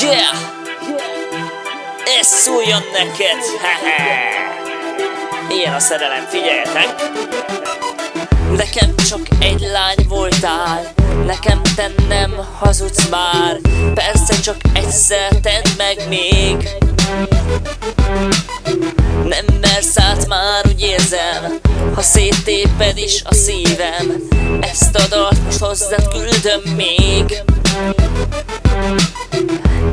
Yeah! Ez szóljon neked! Hehe! Ilyen a szerelem, figyeljetek! Nekem csak egy lány voltál Nekem te nem hazudsz már Persze csak egyszer tedd meg még Nem mersz át már, úgy érzem Ha széttéped is a szívem Ezt a dal most hozzád küldöm még.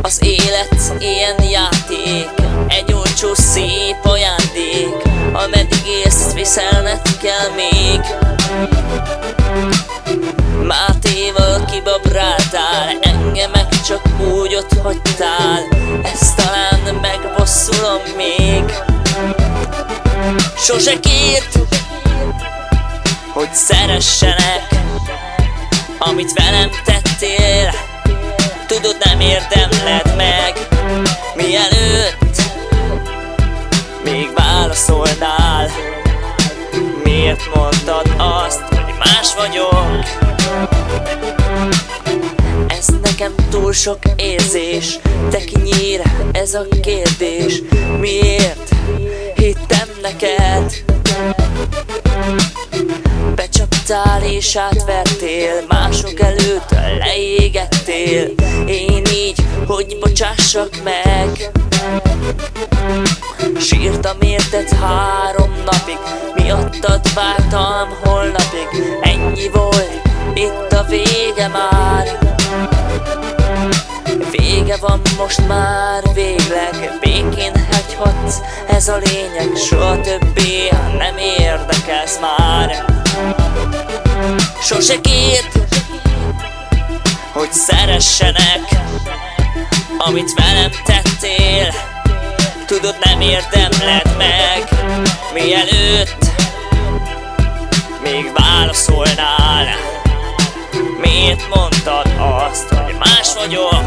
Az élet ilyen játék Egy olcsó szép ajándék Ameddig élsz, viszelned kell még. Mátéval kibabráltál Engem meg csak úgy ott hagytál Ezt talán megbosszulom még. Sose kért Hogy szeressenek Amit velem tettél. Tudod nem érdemled meg Mielőtt Még válaszolnál. Miért mondtad azt, hogy más vagyok? Ez nekem túl sok érzés Te kinyír ez a kérdés. Miért Becsaptál és átvertél Mások előtt leégettél. Én így, hogy bocsássak meg. Sírtam érted három napig Miattad vártam holnapig. Ennyi volt, itt a vége már. Vége van most már végleg. Békén hagyhatsz, ez a lényeg. Soha többé nem érdekelsz már Sose kért, hogy szeressenek Amit velem tettél. Tudod nem érdemled meg Mielőtt Még válaszolnál. Miért mondtad azt, hogy más vagyok